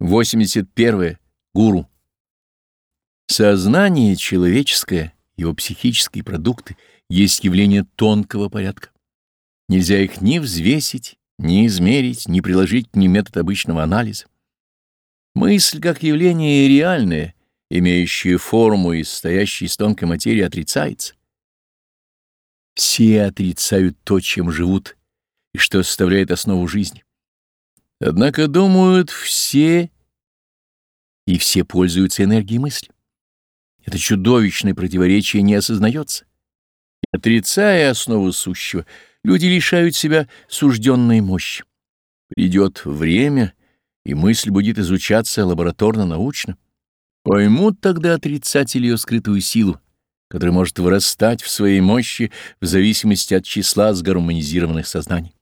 81. Гуру. Сознание человеческое, его психические продукты, есть явление тонкого порядка. Нельзя их ни взвесить, ни измерить, ни приложить ни метод обычного анализа. Мысль как явление реальное, имеющее форму и состоящее из тонкой материи, отрицается. Все отрицают то, чем живут, и что составляет основу жизни. Однако думают все, и все пользуются энергией мысли. Это чудовищное противоречие не осознается. Отрицая основу сущего, люди лишают себя сужденной мощи. Придет время, и мысль будет изучаться лабораторно-научно. Поймут тогда отрицатели ее скрытую силу, которая может вырастать в своей мощи в зависимости от числа сгармонизированных сознаний.